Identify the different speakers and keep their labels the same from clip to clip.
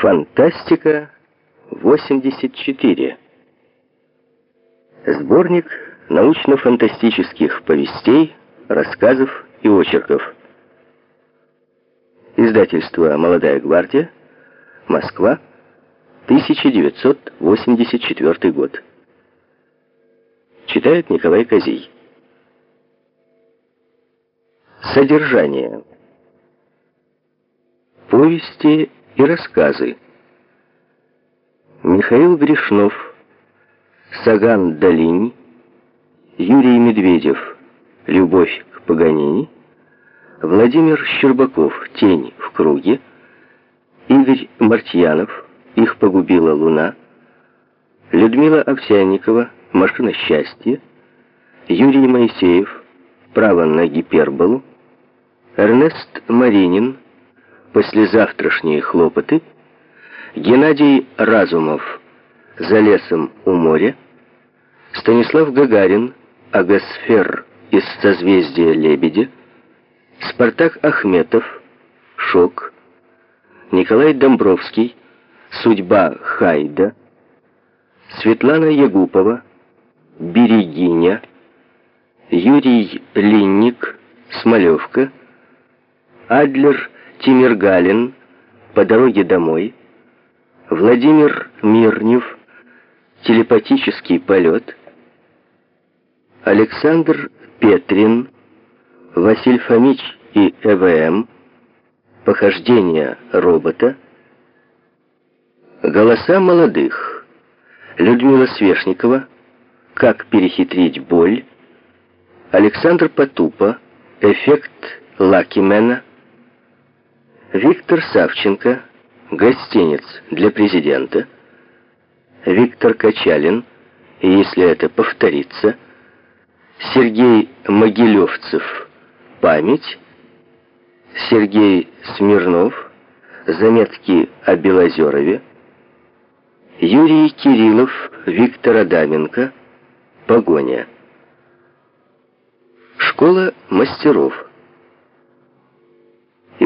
Speaker 1: Фантастика 84. Сборник научно-фантастических повестей, рассказов и очерков. Издательство «Молодая гвардия», Москва, 1984 год. Читает Николай Козий. Содержание. Повести и рассказы. Михаил Гришнов, Саган Долинь, Юрий Медведев, Любовь к Паганини, Владимир Щербаков, Тень в круге, Игорь Мартьянов, Их погубила луна, Людмила Овсянникова, Машина счастья, Юрий Моисеев, Право на гиперболу, Эрнест Маринин, послезавтрашние хлопоты, Геннадий Разумов «За лесом у моря», Станислав Гагарин «Агосфер из созвездия Лебедя», Спартак Ахметов «Шок», Николай Домбровский «Судьба Хайда», Светлана Ягупова «Берегиня», Юрий Линник «Смолевка», Адлер Тимиргалин «По дороге домой», Владимир Мирнев «Телепатический полет», Александр Петрин, Василь Фомич и ЭВМ, Похождения робота, Голоса молодых, Людмила Свешникова, Как перехитрить боль, Александр Потупа, Эффект Лакимена, Виктор Савченко, гостиниц для президента, Виктор Качалин, если это повторится, Сергей Могилевцев, память, Сергей Смирнов, заметки о Белозерове, Юрий Кириллов, Виктор Адаменко, погоня. Школа мастеров.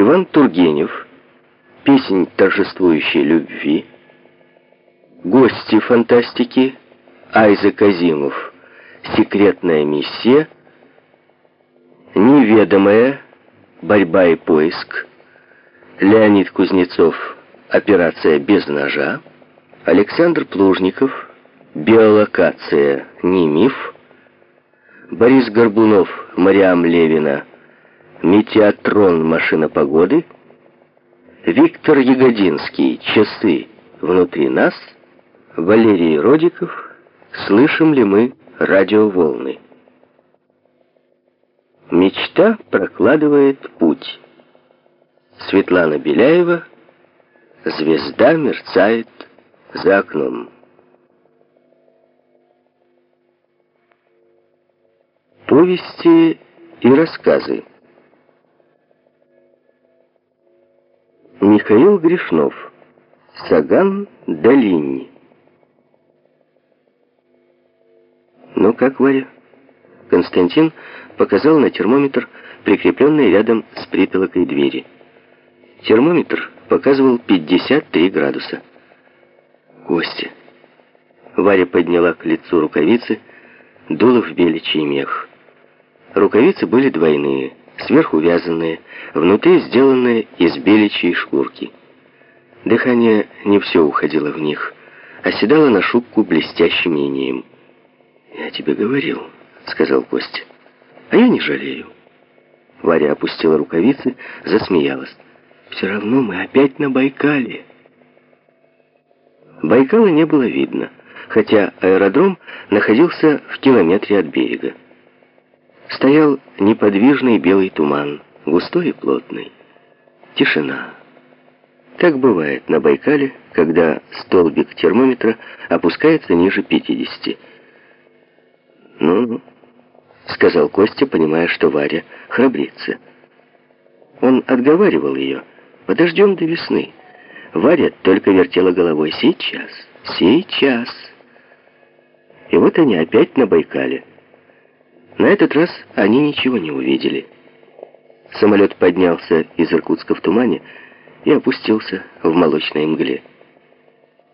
Speaker 1: Иван Тургенев, песнь торжествующей любви, гости фантастики, Айзек Азимов, секретная миссия, неведомая, борьба и поиск, Леонид Кузнецов, операция без ножа, Александр Плужников, биолокация, не миф, Борис Горбунов, Мариам Левина, Метеотрон «Машина погоды», Виктор Ягодинский «Часы внутри нас», Валерий Родиков «Слышим ли мы радиоволны?» Мечта прокладывает путь. Светлана Беляева «Звезда мерцает за окном». Повести и рассказы Михаил Гришнов. Саган Долинь. Ну как, Варя? Константин показал на термометр, прикрепленный рядом с притолокой двери. Термометр показывал 53 градуса. Костя. Варя подняла к лицу рукавицы, дула в беличий мех. Рукавицы были двойные сверху вязаные, внутри сделанные из беличьей шкурки. Дыхание не все уходило в них, оседало на шубку блестящим инеем. «Я тебе говорил», — сказал Костя, — «а я не жалею». Варя опустила рукавицы, засмеялась. «Все равно мы опять на Байкале». Байкала не было видно, хотя аэродром находился в километре от берега. Стоял неподвижный белый туман, густой и плотный. Тишина. Так бывает на Байкале, когда столбик термометра опускается ниже 50. «Ну-ну», — сказал Костя, понимая, что Варя храбрится. Он отговаривал ее. «Подождем до весны». Варя только вертела головой. «Сейчас, сейчас». И вот они опять на Байкале. На этот раз они ничего не увидели. Самолет поднялся из Иркутска в тумане и опустился в молочной мгле.